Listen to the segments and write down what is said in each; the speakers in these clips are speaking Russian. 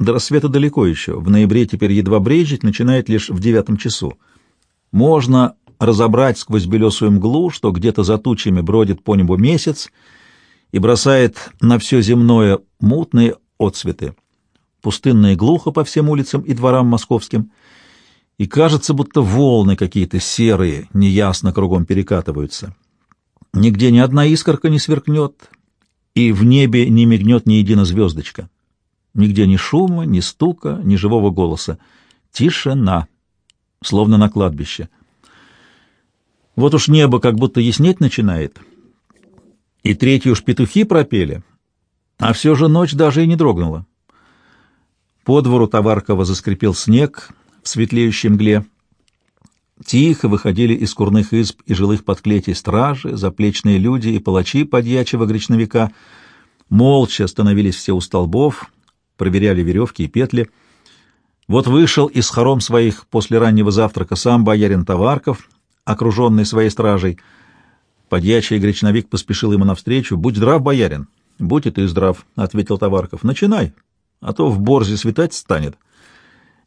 До рассвета далеко еще. В ноябре теперь едва брежить, начинает лишь в девятом часу. Можно разобрать сквозь белесую мглу, что где-то за тучами бродит по небу месяц и бросает на все земное мутные отцветы. Пустынно и глухо по всем улицам и дворам московским, и кажется, будто волны какие-то серые, неясно кругом перекатываются. Нигде ни одна искорка не сверкнет, и в небе не мигнет ни единая звездочка. Нигде ни шума, ни стука, ни живого голоса. Тишина, словно на кладбище. Вот уж небо как будто яснеть начинает. И третью уж петухи пропели, а все же ночь даже и не дрогнула. По двору Товаркова заскрипел снег в светлеющей мгле. Тихо выходили из курных изб и жилых подклетий стражи, заплечные люди и палачи подьячего гречновика. Молча становились все у столбов, проверяли веревки и петли. Вот вышел из хором своих после раннего завтрака сам боярин Товарков, окруженный своей стражей. Подьячий гречновик поспешил ему навстречу. «Будь здрав, боярин!» «Будь и ты здрав», — ответил Товарков. «Начинай, а то в борзе светать станет».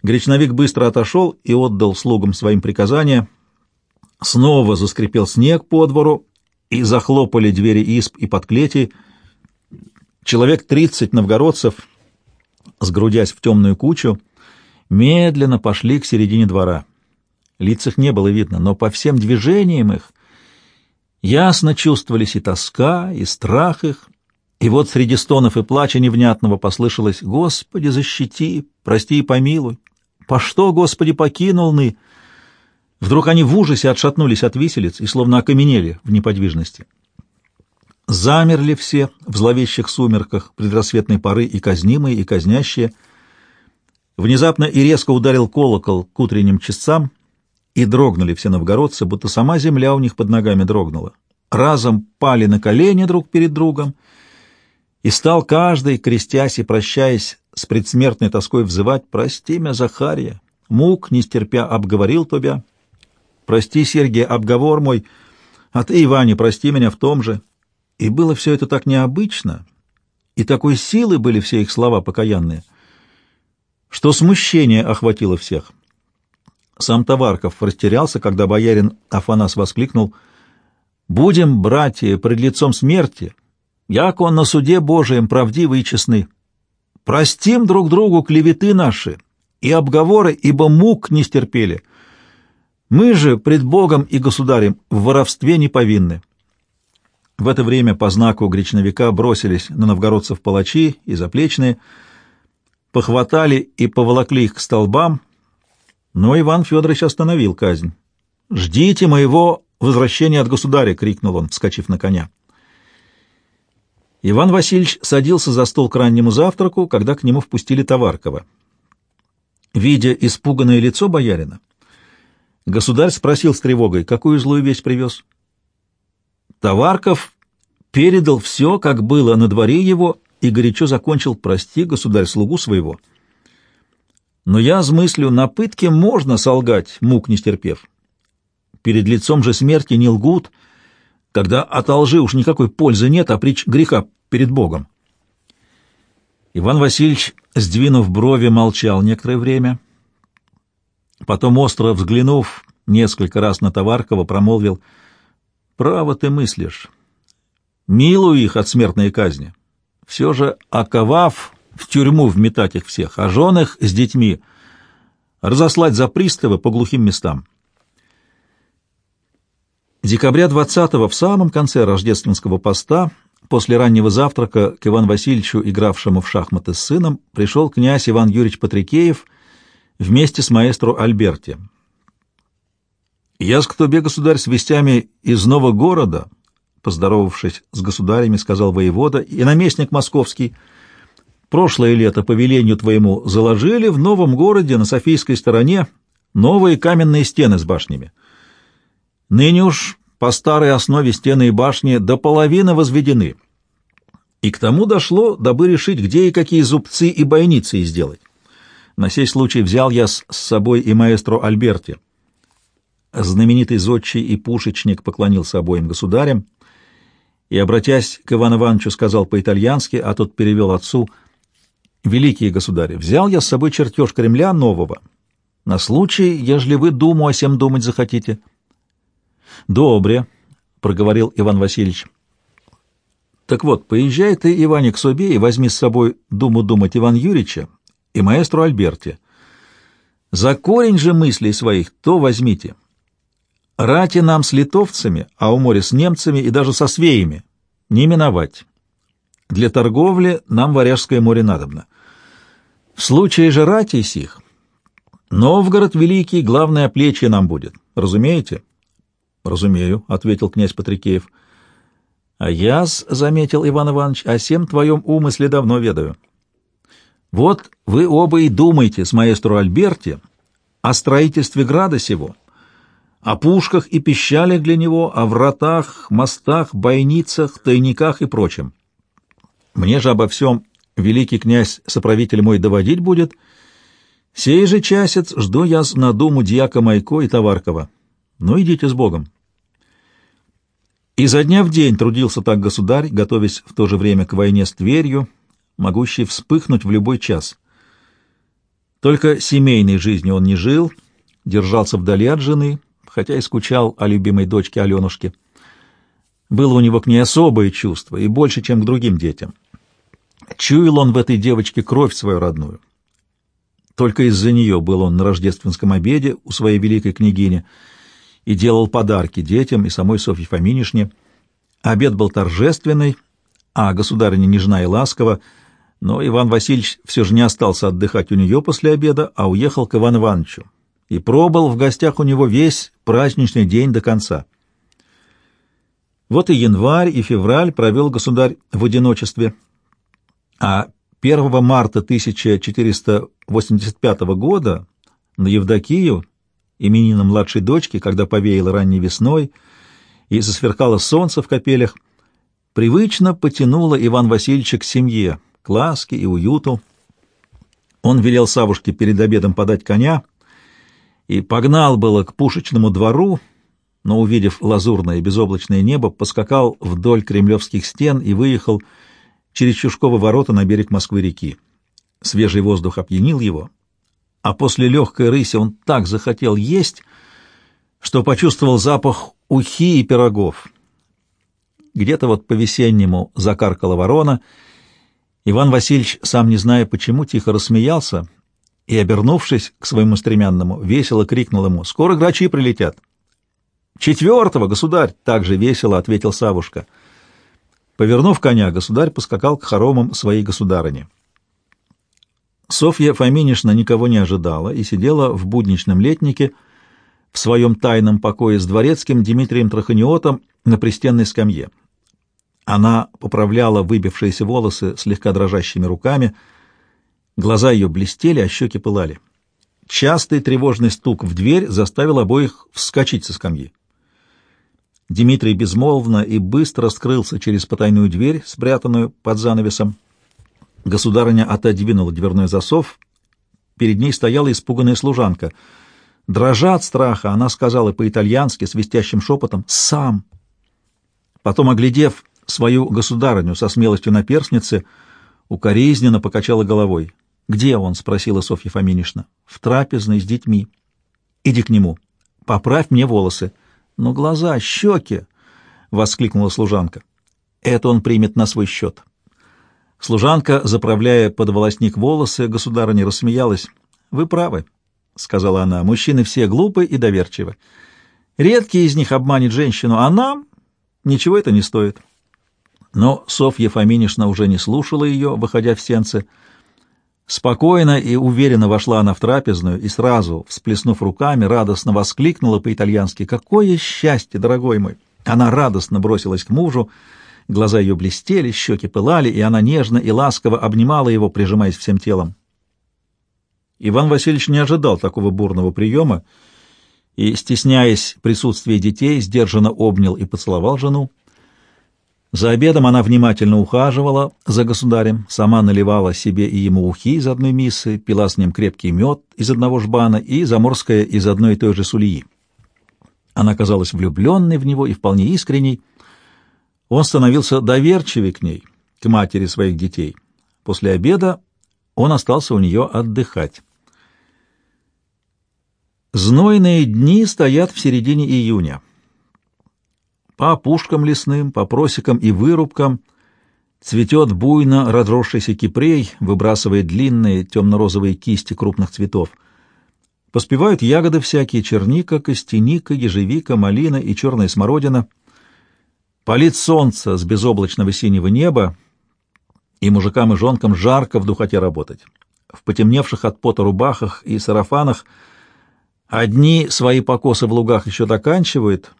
Гречновик быстро отошел и отдал слугам своим приказания. Снова заскрипел снег по двору, и захлопали двери исп и подклетий. Человек тридцать новгородцев, сгрудясь в темную кучу, медленно пошли к середине двора. Лиц их не было видно, но по всем движениям их ясно чувствовались и тоска, и страх их, и вот среди стонов и плача невнятного послышалось «Господи, защити, прости и помилуй! По что, Господи, покинул ны?» Вдруг они в ужасе отшатнулись от виселиц и словно окаменели в неподвижности. Замерли все в зловещих сумерках предрассветной поры и казнимые, и казнящие. Внезапно и резко ударил колокол к утренним часам, и дрогнули все новгородцы, будто сама земля у них под ногами дрогнула. Разом пали на колени друг перед другом — и стал каждый, крестясь и прощаясь, с предсмертной тоской взывать «Прости меня, Захария, мук, не стерпя, обговорил тебя. Прости, Сергий, обговор мой, а ты, Иване, прости меня в том же». И было все это так необычно, и такой силы были все их слова покаянные, что смущение охватило всех. Сам Товарков растерялся, когда боярин Афанас воскликнул «Будем, братья, пред лицом смерти, яко он на суде Божием правдивы и честны. Простим друг другу клеветы наши и обговоры, ибо мук не стерпели. Мы же пред Богом и Государем в воровстве не повинны». В это время по знаку гречновика бросились на новгородцев палачи и заплечные, похватали и поволокли их к столбам, но Иван Федорович остановил казнь. «Ждите моего возвращения от государя!» — крикнул он, вскочив на коня. Иван Васильевич садился за стол к раннему завтраку, когда к нему впустили Товаркова. Видя испуганное лицо боярина, государь спросил с тревогой, какую злую весть привез. Товарков передал все, как было на дворе его, и горячо закончил «Прости, государь, слугу своего». Но я смыслю, на пытке можно солгать, мук не стерпев. Перед лицом же смерти не лгут — когда от лжи уж никакой пользы нет, а прич греха перед Богом. Иван Васильевич, сдвинув брови, молчал некоторое время. Потом, остро взглянув несколько раз на Товаркова, промолвил, «Право ты мыслишь. Милую их от смертной казни. Все же, оковав, в тюрьму вметать их всех, а жен их с детьми разослать за приставы по глухим местам. Декабря 20-го, в самом конце рождественского поста, после раннего завтрака к Ивану Васильевичу, игравшему в шахматы с сыном, пришел князь Иван Юрьевич Патрикеев вместе с маэстро Альберти. «Я с кто государь, с вестями из нового города», поздоровавшись с государями, сказал воевода и наместник московский, «прошлое лето по велению твоему заложили в новом городе на Софийской стороне новые каменные стены с башнями». Ныне уж по старой основе стены и башни до половины возведены. И к тому дошло, дабы решить, где и какие зубцы и бойницы сделать. На сей случай взял я с собой и маэстро Альберти. Знаменитый зодчий и пушечник поклонился обоим государям и, обратясь к Ивану Ивановичу, сказал по-итальянски, а тот перевел отцу Великие государи, взял я с собой чертеж Кремля нового, на случай, ежели вы думу о сем думать захотите. — Добре, — проговорил Иван Васильевич. — Так вот, поезжай ты, Иване, к себе и возьми с собой думу думать Иван Юрьевича и маэстру Альберте. За корень же мыслей своих то возьмите. Рати нам с литовцами, а у моря с немцами и даже со свеями не миновать. Для торговли нам Варяжское море надобно. В случае же рати сих, Новгород Великий главное плечи нам будет. Разумеете? — Разумею, — ответил князь Патрикеев. — А я, — заметил Иван Иванович, — о всем твоем умысле давно ведаю. Вот вы оба и думаете с маэстро Альберти о строительстве града сего, о пушках и пищалях для него, о вратах, мостах, бойницах, тайниках и прочем. Мне же обо всем великий князь, соправитель мой, доводить будет. Сей же часец жду я на думу дьяка Майко и Товаркова. Ну, идите с Богом. Изо дня в день трудился так государь, готовясь в то же время к войне с Тверью, могущей вспыхнуть в любой час. Только семейной жизнью он не жил, держался вдали от жены, хотя и скучал о любимой дочке Аленушке. Было у него к ней особое чувство, и больше, чем к другим детям. Чуял он в этой девочке кровь свою родную. Только из-за нее был он на рождественском обеде у своей великой княгини и делал подарки детям и самой Софье Фоминишне. Обед был торжественный, а государыня нежна и ласкова, но Иван Васильевич все же не остался отдыхать у нее после обеда, а уехал к Ивану Ивановичу и пробыл в гостях у него весь праздничный день до конца. Вот и январь, и февраль провел государь в одиночестве — а 1 марта 1485 года на Евдокию, именина младшей дочки, когда повеяло ранней весной и засверкало солнце в капелях, привычно потянуло Иван Васильевича к семье, к ласке и уюту. Он велел Савушке перед обедом подать коня и погнал было к пушечному двору, но, увидев лазурное безоблачное небо, поскакал вдоль кремлевских стен и выехал через Чушково ворота на берег Москвы-реки. Свежий воздух опьянил его, а после легкой рыси он так захотел есть, что почувствовал запах ухи и пирогов. Где-то вот по-весеннему закаркала ворона. Иван Васильевич, сам не зная почему, тихо рассмеялся и, обернувшись к своему стремянному, весело крикнул ему «Скоро грачи прилетят!» «Четвертого, государь!» — также весело ответил Савушка — Повернув коня, государь поскакал к хоромам своей государыни. Софья Фоминишна никого не ожидала и сидела в будничном летнике в своем тайном покое с дворецким Дмитрием Траханиотом на пристенной скамье. Она поправляла выбившиеся волосы слегка дрожащими руками, глаза ее блестели, а щеки пылали. Частый тревожный стук в дверь заставил обоих вскочить со скамьи. Дмитрий безмолвно и быстро скрылся через потайную дверь, спрятанную под занавесом. Государыня отодвинула дверной засов. Перед ней стояла испуганная служанка. Дрожа от страха, она сказала по-итальянски свистящим шепотом «Сам!». Потом, оглядев свою государыню со смелостью наперсницы, укоризненно покачала головой. «Где он?» — спросила Софья Фоминишна. «В трапезной с детьми». «Иди к нему. Поправь мне волосы». Но глаза, щеки! — воскликнула служанка. Это он примет на свой счет. Служанка, заправляя под волосник волосы, государыня рассмеялась. — Вы правы, — сказала она, — мужчины все глупы и доверчивы. Редкий из них обманет женщину, а нам ничего это не стоит. Но Софья Фоминишна уже не слушала ее, выходя в сенце, — Спокойно и уверенно вошла она в трапезную и сразу, всплеснув руками, радостно воскликнула по-итальянски «Какое счастье, дорогой мой!» Она радостно бросилась к мужу, глаза ее блестели, щеки пылали, и она нежно и ласково обнимала его, прижимаясь всем телом. Иван Васильевич не ожидал такого бурного приема и, стесняясь присутствия детей, сдержанно обнял и поцеловал жену. За обедом она внимательно ухаживала за государем, сама наливала себе и ему ухи из одной миссы, пила с ним крепкий мед из одного жбана и заморское из одной и той же сульи. Она казалась влюбленной в него и вполне искренней. Он становился доверчивей к ней, к матери своих детей. После обеда он остался у нее отдыхать. Знойные дни стоят в середине июня. По опушкам лесным, по просекам и вырубкам цветет буйно разросшийся кипрей, выбрасывая длинные темно-розовые кисти крупных цветов. Поспевают ягоды всякие — черника, костяника, ежевика, малина и черная смородина. Палит солнце с безоблачного синего неба, и мужикам и жонкам жарко в духоте работать. В потемневших от пота рубахах и сарафанах одни свои покосы в лугах еще доканчивают,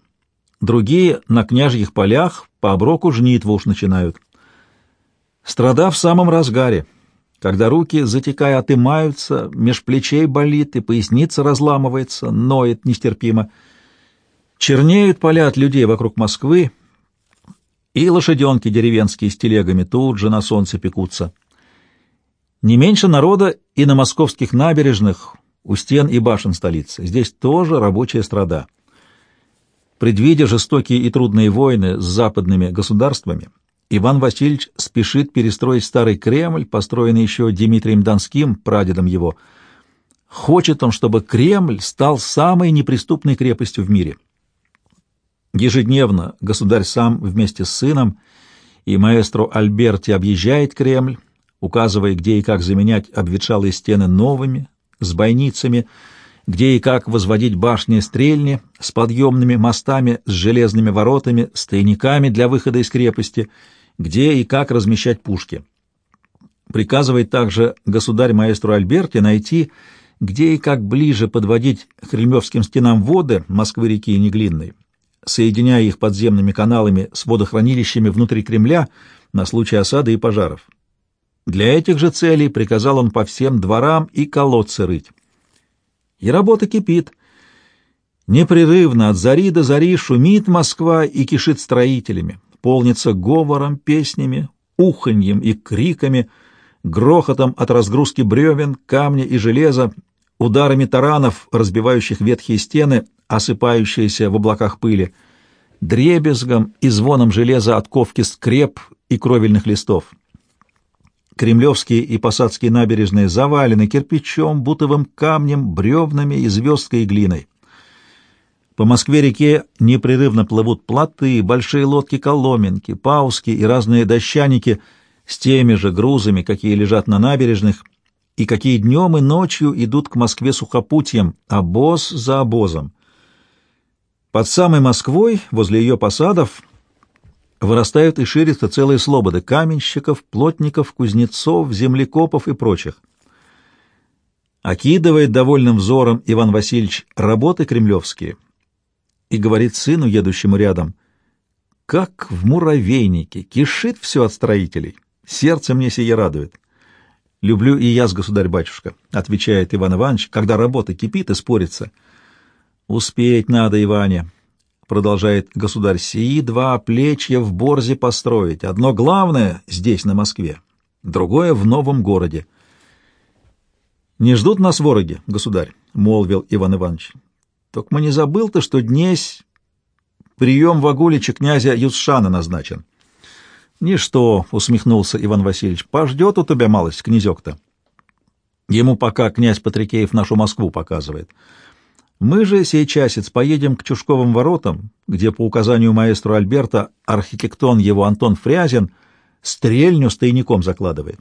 другие на княжьих полях по оброку жнитву уж начинают. Страда в самом разгаре — когда руки, затекая, отымаются, меж плечей болит и поясница разламывается, ноет нестерпимо. Чернеют поля от людей вокруг Москвы, и лошаденки деревенские с телегами тут же на солнце пекутся. Не меньше народа и на московских набережных, у стен и башен столицы. Здесь тоже рабочая страда. Предвидя жестокие и трудные войны с западными государствами, Иван Васильевич спешит перестроить старый Кремль, построенный еще Дмитрием Донским, прадедом его. Хочет он, чтобы Кремль стал самой неприступной крепостью в мире. Ежедневно государь сам вместе с сыном и маэстро Альберти объезжает Кремль, указывая, где и как заменять обветшалые стены новыми, с бойницами, где и как возводить башни стрельни с подъемными мостами, с железными воротами, с тайниками для выхода из крепости — где и как размещать пушки. Приказывает также государь-маэстру Альберте найти, где и как ближе подводить к кремлевским стенам воды Москвы-реки и Неглинной, соединяя их подземными каналами с водохранилищами внутри Кремля на случай осады и пожаров. Для этих же целей приказал он по всем дворам и колодцы рыть. И работа кипит. Непрерывно от зари до зари шумит Москва и кишит строителями, полнится говором, песнями, уханьем и криками, грохотом от разгрузки бревен, камня и железа, ударами таранов, разбивающих ветхие стены, осыпающиеся в облаках пыли, дребезгом и звоном железа от ковки скреп и кровельных листов. Кремлевские и посадские набережные завалены кирпичом, бутовым камнем, бревнами и звездкой и глиной. По Москве-реке непрерывно плывут плоты, большие лодки-коломенки, пауски и разные дощаники с теми же грузами, какие лежат на набережных, и какие днем и ночью идут к Москве сухопутьем, обоз за обозом. Под самой Москвой, возле ее посадов, вырастают и ширятся целые слободы каменщиков, плотников, кузнецов, землекопов и прочих. Окидывает довольным взором Иван Васильевич работы кремлевские — и говорит сыну, едущему рядом, «Как в муравейнике, кишит все от строителей. Сердце мне сие радует». «Люблю и я с государь-батюшка», — отвечает Иван Иванович, когда работа кипит и спорится. «Успеть надо, Иване», — продолжает государь, — «сии два плечья в Борзе построить. Одно главное здесь, на Москве, другое в новом городе». «Не ждут нас вороги, государь», — молвил Иван Иванович. Только не забыл ты, что днесь прием в Агуличе князя Юсшана назначен. — Ничто, — усмехнулся Иван Васильевич, — пождет у тебя малость князек-то. Ему пока князь Патрикеев нашу Москву показывает. Мы же сей часец поедем к Чушковым воротам, где по указанию маэстро Альберта архитектон его Антон Фрязин стрельню с тайником закладывает.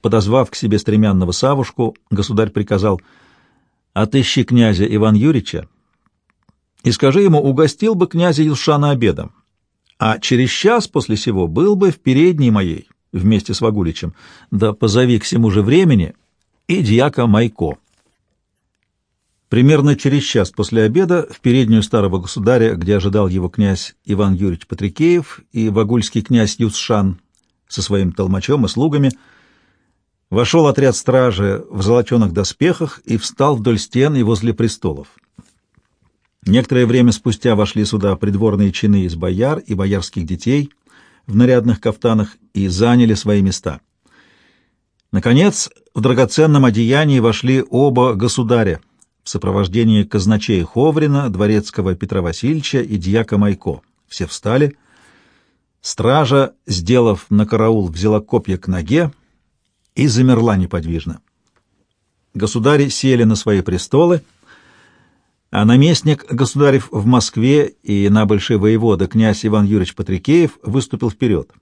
Подозвав к себе стремянного Савушку, государь приказал — отыщи князя Иван Юрича и скажи ему, угостил бы князя Юшана обедом, а через час после сего был бы в передней моей вместе с Вагуличем, да позови к всему же времени и дьяка Майко. Примерно через час после обеда в переднюю старого государя, где ожидал его князь Иван Юрьевич Патрикеев и вагульский князь Юсшан со своим толмачом и слугами — Вошел отряд стражи в золоченых доспехах и встал вдоль стен и возле престолов. Некоторое время спустя вошли сюда придворные чины из бояр и боярских детей в нарядных кафтанах и заняли свои места. Наконец, в драгоценном одеянии вошли оба государя в сопровождении казначея Ховрина, дворецкого Петра Васильевича и дьяка Майко. Все встали. Стража, сделав на караул, взяла копья к ноге, и замерла неподвижно. Государи сели на свои престолы, а наместник государев в Москве и на большой воевода князь Иван Юрьевич Патрикеев выступил вперед.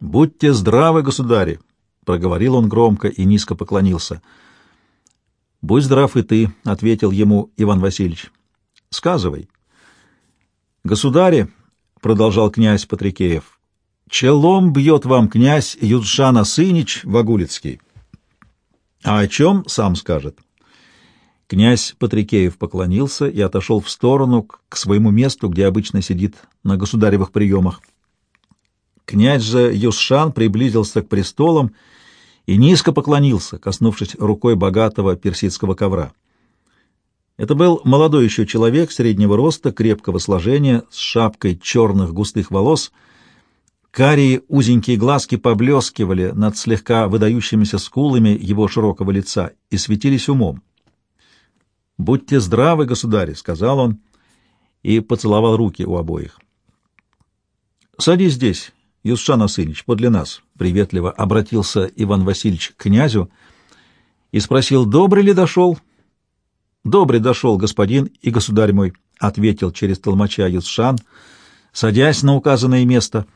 «Будьте здравы, государи!» — проговорил он громко и низко поклонился. «Будь здрав и ты», — ответил ему Иван Васильевич. «Сказывай». «Государи», — продолжал князь Патрикеев, — «челом бьет вам князь Юджана Сынич Вагулицкий». «А о чем, сам скажет». Князь Патрикеев поклонился и отошел в сторону к своему месту, где обычно сидит на государевых приемах. Князь же Юсшан приблизился к престолам и низко поклонился, коснувшись рукой богатого персидского ковра. Это был молодой еще человек среднего роста, крепкого сложения, с шапкой черных густых волос. Карие узенькие глазки поблескивали над слегка выдающимися скулами его широкого лица и светились умом. «Будьте здравы, государи», — сказал он и поцеловал руки у обоих. «Садись здесь, Юсшан Асынич, подле нас», — приветливо обратился Иван Васильевич к князю и спросил, добрый ли дошел. «Добрый дошел, господин и государь мой», — ответил через толмача Юсшан, садясь на указанное место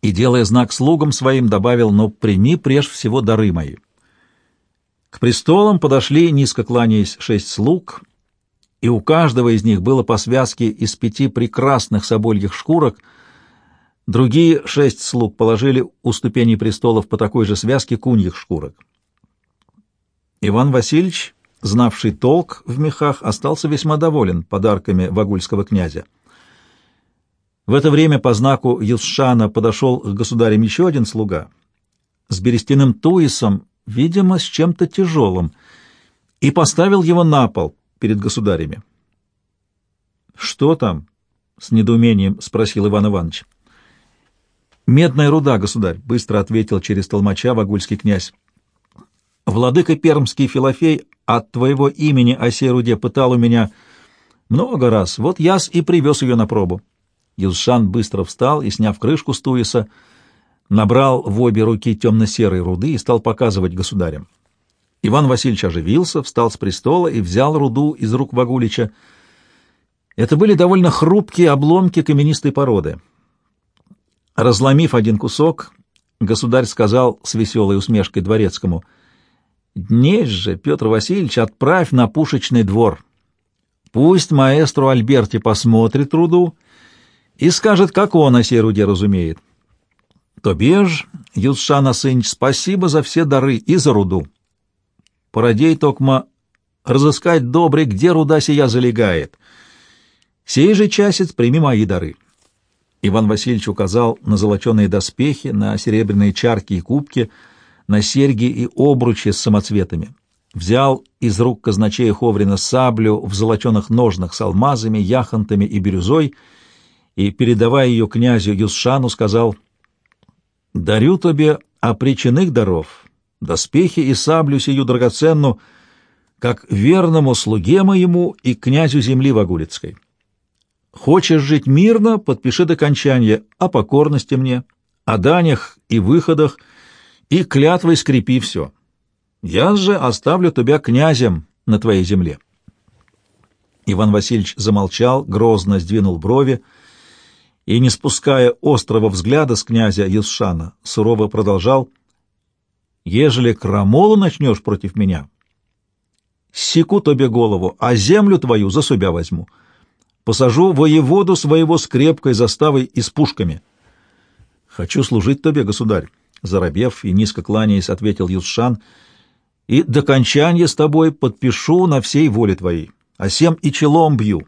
и, делая знак слугам своим, добавил, «но прими прежде всего дары мои». К престолам подошли, низко кланяясь, шесть слуг, и у каждого из них было по связке из пяти прекрасных собольих шкурок. Другие шесть слуг положили у ступеней престолов по такой же связке куньих шкурок. Иван Васильевич, знавший толк в мехах, остался весьма доволен подарками вагульского князя. В это время по знаку Юсшана подошел к государям еще один слуга с берестяным туисом видимо, с чем-то тяжелым, и поставил его на пол перед государями. «Что там?» — с недоумением спросил Иван Иванович. «Медная руда, государь», — быстро ответил через толмача вагульский князь. «Владыка Пермский Филофей от твоего имени о сей руде пытал у меня много раз, вот яс и привез ее на пробу». Юзшан быстро встал и, сняв крышку с туиса, — набрал в обе руки темно-серой руды и стал показывать государям. Иван Васильевич оживился, встал с престола и взял руду из рук Вагулича. Это были довольно хрупкие обломки каменистой породы. Разломив один кусок, государь сказал с веселой усмешкой дворецкому, «Днесь же, Петр Васильевич, отправь на пушечный двор. Пусть маэстро Альберти посмотрит руду и скажет, как он о сей руде разумеет». Тобе ж, Юсшана Сынч, спасибо за все дары и за руду. Породей токма разыскать добре, где руда сия залегает. Сей же часец прими мои дары. Иван Васильевич указал на золоченые доспехи, на серебряные чарки и кубки, на серьги и обручи с самоцветами. Взял из рук казначея Ховрина саблю в золоченых ножнах с алмазами, яхонтами и бирюзой и, передавая ее князю Юсшану, сказал — Дарю тебе оприченных даров, доспехи и саблю сию драгоценну, как верному слуге моему и князю земли Вагулицкой. Хочешь жить мирно, подпиши до кончания о покорности мне, о данях и выходах, и клятвой скрепи все. Я же оставлю тебя князем на твоей земле. Иван Васильевич замолчал, грозно сдвинул брови, и, не спуская острого взгляда с князя Юсшана, сурово продолжал, «Ежели крамолу начнешь против меня, секу тебе голову, а землю твою за себя возьму. Посажу воеводу своего с крепкой заставой и с пушками». «Хочу служить тебе, государь», — заробев и низко кланяясь, ответил Юсшан, «и до кончания с тобой подпишу на всей воле твоей, а всем и челом бью»